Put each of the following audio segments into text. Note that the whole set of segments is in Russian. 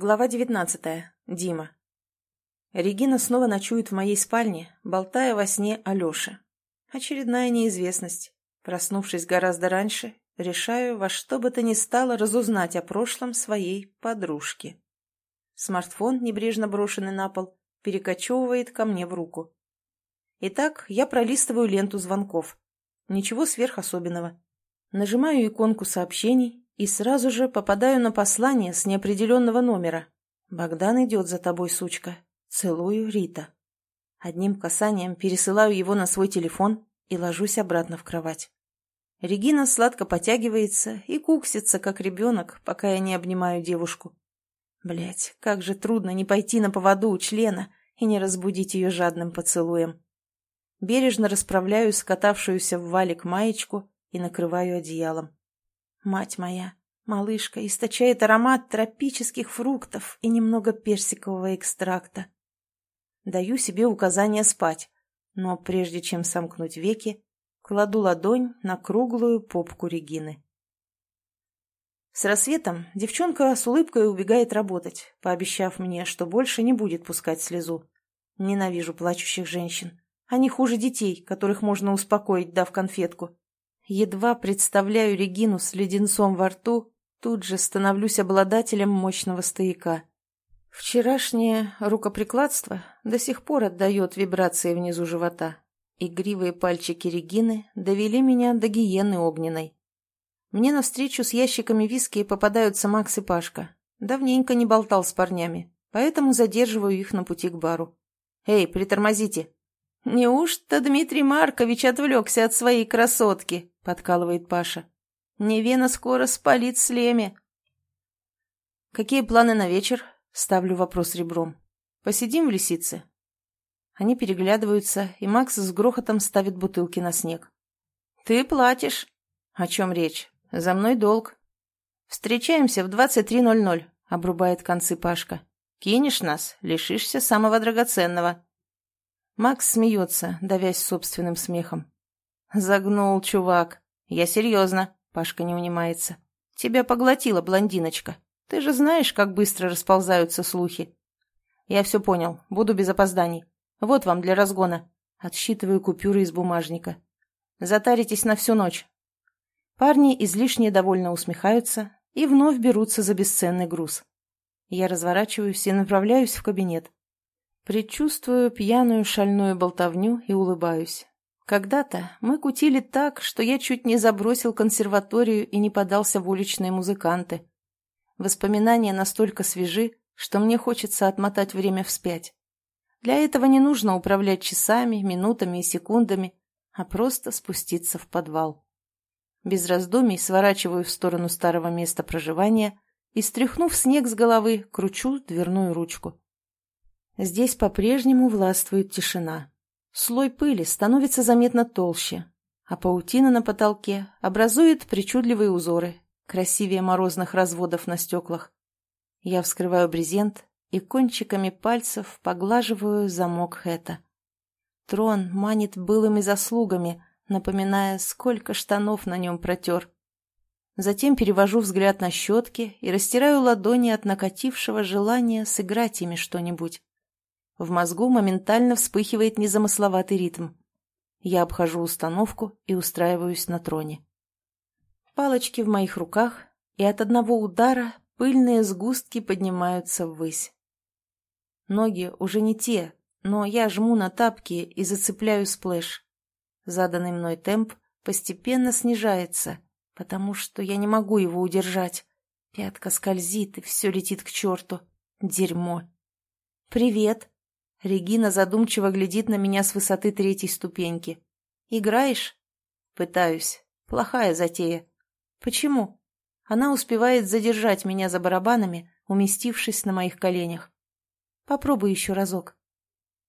Глава 19. Дима. Регина снова ночует в моей спальне, болтая во сне о Леше. Очередная неизвестность. Проснувшись гораздо раньше, решаю во что бы то ни стало разузнать о прошлом своей подружки. Смартфон, небрежно брошенный на пол, перекочевывает ко мне в руку. Итак, я пролистываю ленту звонков. Ничего сверхособенного. Нажимаю иконку сообщений, и сразу же попадаю на послание с неопределенного номера. «Богдан идет за тобой, сучка. Целую, Рита». Одним касанием пересылаю его на свой телефон и ложусь обратно в кровать. Регина сладко потягивается и куксится, как ребенок, пока я не обнимаю девушку. Блять, как же трудно не пойти на поводу у члена и не разбудить ее жадным поцелуем. Бережно расправляю скатавшуюся в валик маечку и накрываю одеялом. Мать моя, малышка источает аромат тропических фруктов и немного персикового экстракта. Даю себе указание спать, но прежде чем сомкнуть веки, кладу ладонь на круглую попку Регины. С рассветом девчонка с улыбкой убегает работать, пообещав мне, что больше не будет пускать слезу. Ненавижу плачущих женщин. Они хуже детей, которых можно успокоить, дав конфетку. Едва представляю Регину с леденцом во рту, тут же становлюсь обладателем мощного стояка. Вчерашнее рукоприкладство до сих пор отдает вибрации внизу живота. Игривые пальчики Регины довели меня до гиены огненной. Мне навстречу с ящиками виски попадаются Макс и Пашка. Давненько не болтал с парнями, поэтому задерживаю их на пути к бару. «Эй, притормозите!» «Неужто Дмитрий Маркович отвлекся от своей красотки?» — подкалывает Паша. «Невена скоро спалит слеме». «Какие планы на вечер?» — ставлю вопрос ребром. «Посидим в лисице?» Они переглядываются, и Макс с грохотом ставит бутылки на снег. «Ты платишь?» «О чем речь? За мной долг». «Встречаемся в 23.00», — обрубает концы Пашка. «Кинешь нас, лишишься самого драгоценного». Макс смеется, давясь собственным смехом. «Загнул, чувак. Я серьезно», — Пашка не унимается. «Тебя поглотила блондиночка. Ты же знаешь, как быстро расползаются слухи». «Я все понял. Буду без опозданий. Вот вам для разгона». Отсчитываю купюры из бумажника. «Затаритесь на всю ночь». Парни излишне довольно усмехаются и вновь берутся за бесценный груз. Я разворачиваюсь и направляюсь в кабинет. Предчувствую пьяную шальную болтовню и улыбаюсь. Когда-то мы кутили так, что я чуть не забросил консерваторию и не подался в уличные музыканты. Воспоминания настолько свежи, что мне хочется отмотать время вспять. Для этого не нужно управлять часами, минутами и секундами, а просто спуститься в подвал. Без раздумий сворачиваю в сторону старого места проживания и, стряхнув снег с головы, кручу дверную ручку. Здесь по-прежнему властвует тишина. Слой пыли становится заметно толще, а паутина на потолке образует причудливые узоры, красивее морозных разводов на стеклах. Я вскрываю брезент и кончиками пальцев поглаживаю замок Хэта. Трон манит былыми заслугами, напоминая, сколько штанов на нем протер. Затем перевожу взгляд на щетки и растираю ладони от накатившего желания сыграть ими что-нибудь. В мозгу моментально вспыхивает незамысловатый ритм. Я обхожу установку и устраиваюсь на троне. Палочки в моих руках, и от одного удара пыльные сгустки поднимаются ввысь. Ноги уже не те, но я жму на тапки и зацепляю сплэш. Заданный мной темп постепенно снижается, потому что я не могу его удержать. Пятка скользит, и все летит к черту. Дерьмо. «Привет!» Регина задумчиво глядит на меня с высоты третьей ступеньки. «Играешь?» «Пытаюсь. Плохая затея». «Почему?» Она успевает задержать меня за барабанами, уместившись на моих коленях. «Попробуй еще разок».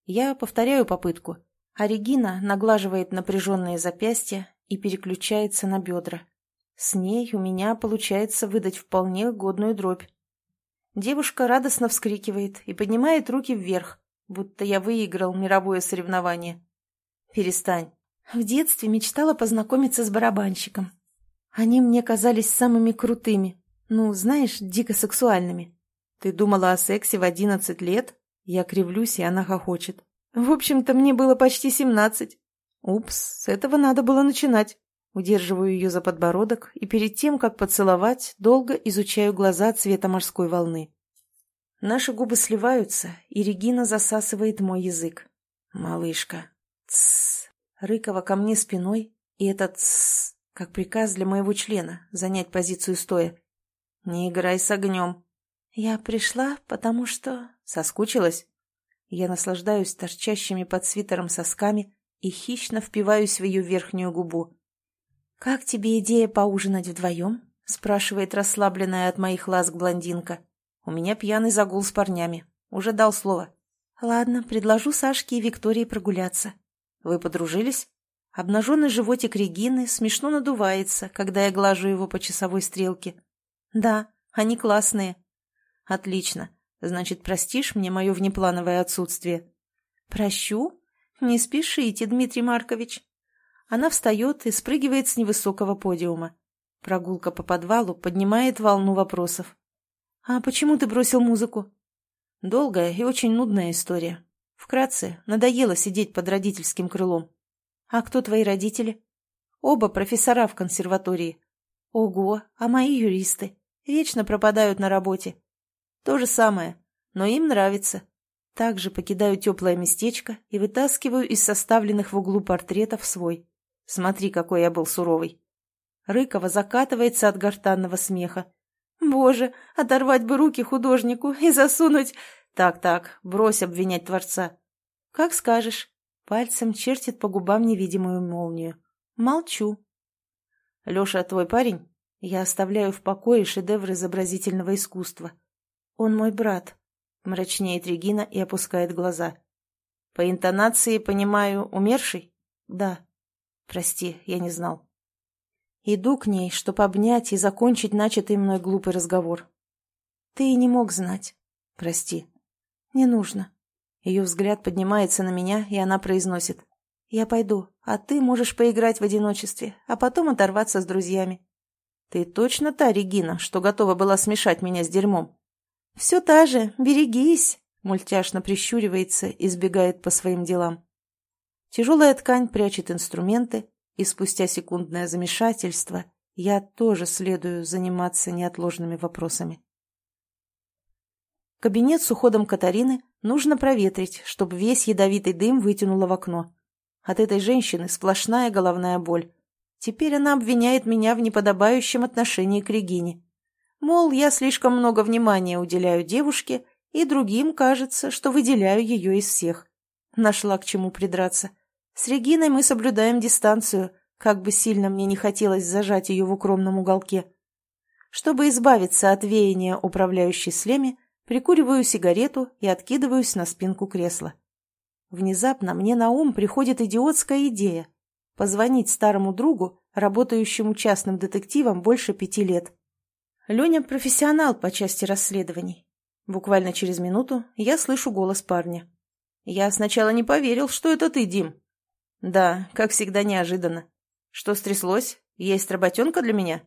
Я повторяю попытку, а Регина наглаживает напряженные запястья и переключается на бедра. С ней у меня получается выдать вполне годную дробь. Девушка радостно вскрикивает и поднимает руки вверх, будто я выиграл мировое соревнование. Перестань. В детстве мечтала познакомиться с барабанщиком. Они мне казались самыми крутыми, ну, знаешь, дико сексуальными. Ты думала о сексе в одиннадцать лет? Я кривлюсь, и она хохочет. В общем-то, мне было почти семнадцать. Упс, с этого надо было начинать. Удерживаю ее за подбородок и перед тем, как поцеловать, долго изучаю глаза цвета морской волны. Наши губы сливаются, и Регина засасывает мой язык. «Малышка, тссс!» Рыкова ко мне спиной, и этот тссс, как приказ для моего члена, занять позицию стоя. «Не играй с огнем!» «Я пришла, потому что...» «Соскучилась?» Я наслаждаюсь торчащими под свитером сосками и хищно впиваюсь в ее верхнюю губу. «Как тебе идея поужинать вдвоем?» — спрашивает расслабленная от моих ласк блондинка. «У меня пьяный загул с парнями. Уже дал слово». «Ладно, предложу Сашке и Виктории прогуляться». «Вы подружились?» Обнаженный животик Регины смешно надувается, когда я глажу его по часовой стрелке. «Да, они классные». «Отлично. Значит, простишь мне мое внеплановое отсутствие?» «Прощу? Не спешите, Дмитрий Маркович». Она встает и спрыгивает с невысокого подиума. Прогулка по подвалу поднимает волну вопросов. «А почему ты бросил музыку?» Долгая и очень нудная история. Вкратце, надоело сидеть под родительским крылом. «А кто твои родители?» «Оба профессора в консерватории». «Ого, а мои юристы? Вечно пропадают на работе». «То же самое, но им нравится. Также покидаю теплое местечко и вытаскиваю из составленных в углу портретов свой. Смотри, какой я был суровый. Рыкова закатывается от гортанного смеха. Боже, оторвать бы руки художнику и засунуть... Так-так, брось обвинять Творца. Как скажешь. Пальцем чертит по губам невидимую молнию. Молчу. Леша твой парень? Я оставляю в покое шедевр изобразительного искусства. Он мой брат. Мрачнеет Регина и опускает глаза. По интонации понимаю, умерший? Да. Прости, я не знал. Иду к ней, чтобы обнять и закончить начатый мной глупый разговор. Ты и не мог знать. Прости. Не нужно. Ее взгляд поднимается на меня, и она произносит. Я пойду, а ты можешь поиграть в одиночестве, а потом оторваться с друзьями. Ты точно та Регина, что готова была смешать меня с дерьмом? Все та же, берегись, мультяшно прищуривается и сбегает по своим делам. Тяжелая ткань прячет инструменты, и спустя секундное замешательство я тоже следую заниматься неотложными вопросами. Кабинет с уходом Катарины нужно проветрить, чтобы весь ядовитый дым вытянуло в окно. От этой женщины сплошная головная боль. Теперь она обвиняет меня в неподобающем отношении к Регине. Мол, я слишком много внимания уделяю девушке, и другим кажется, что выделяю ее из всех. Нашла к чему придраться. С Региной мы соблюдаем дистанцию, как бы сильно мне не хотелось зажать ее в укромном уголке. Чтобы избавиться от веяния управляющей слеми, прикуриваю сигарету и откидываюсь на спинку кресла. Внезапно мне на ум приходит идиотская идея – позвонить старому другу, работающему частным детективом больше пяти лет. Леня – профессионал по части расследований. Буквально через минуту я слышу голос парня. «Я сначала не поверил, что это ты, Дим», «Да, как всегда неожиданно. Что стряслось? Есть работенка для меня?»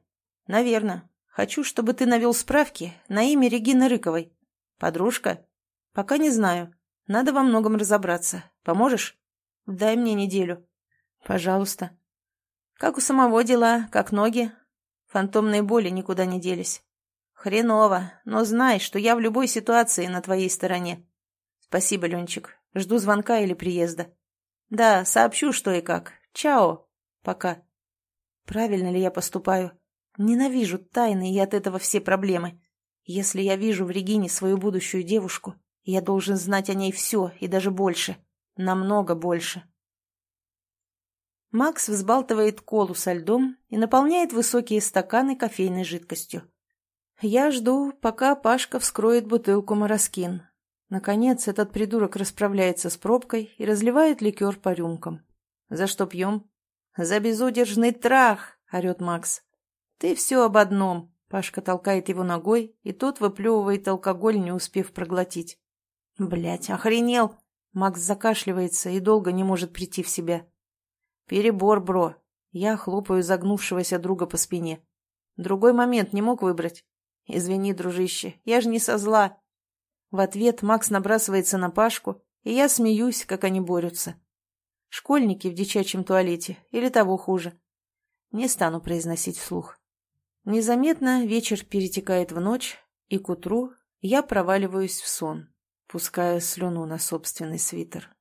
«Наверно. Хочу, чтобы ты навел справки на имя Регины Рыковой. Подружка?» «Пока не знаю. Надо во многом разобраться. Поможешь?» «Дай мне неделю». «Пожалуйста». «Как у самого дела? Как ноги?» Фантомные боли никуда не делись. «Хреново, но знай, что я в любой ситуации на твоей стороне». «Спасибо, Ленчик. Жду звонка или приезда». Да, сообщу, что и как. Чао. Пока. Правильно ли я поступаю? Ненавижу тайны и от этого все проблемы. Если я вижу в Регине свою будущую девушку, я должен знать о ней все и даже больше. Намного больше. Макс взбалтывает колу со льдом и наполняет высокие стаканы кофейной жидкостью. Я жду, пока Пашка вскроет бутылку мороскин, Наконец, этот придурок расправляется с пробкой и разливает ликер по рюмкам. «За что пьем?» «За безудержный трах!» — орет Макс. «Ты все об одном!» — Пашка толкает его ногой, и тот выплевывает алкоголь, не успев проглотить. Блять, охренел!» Макс закашливается и долго не может прийти в себя. «Перебор, бро!» Я хлопаю загнувшегося друга по спине. Другой момент не мог выбрать. «Извини, дружище, я же не со зла!» В ответ Макс набрасывается на Пашку, и я смеюсь, как они борются. Школьники в дичачьем туалете или того хуже. Не стану произносить вслух. Незаметно вечер перетекает в ночь, и к утру я проваливаюсь в сон, пуская слюну на собственный свитер.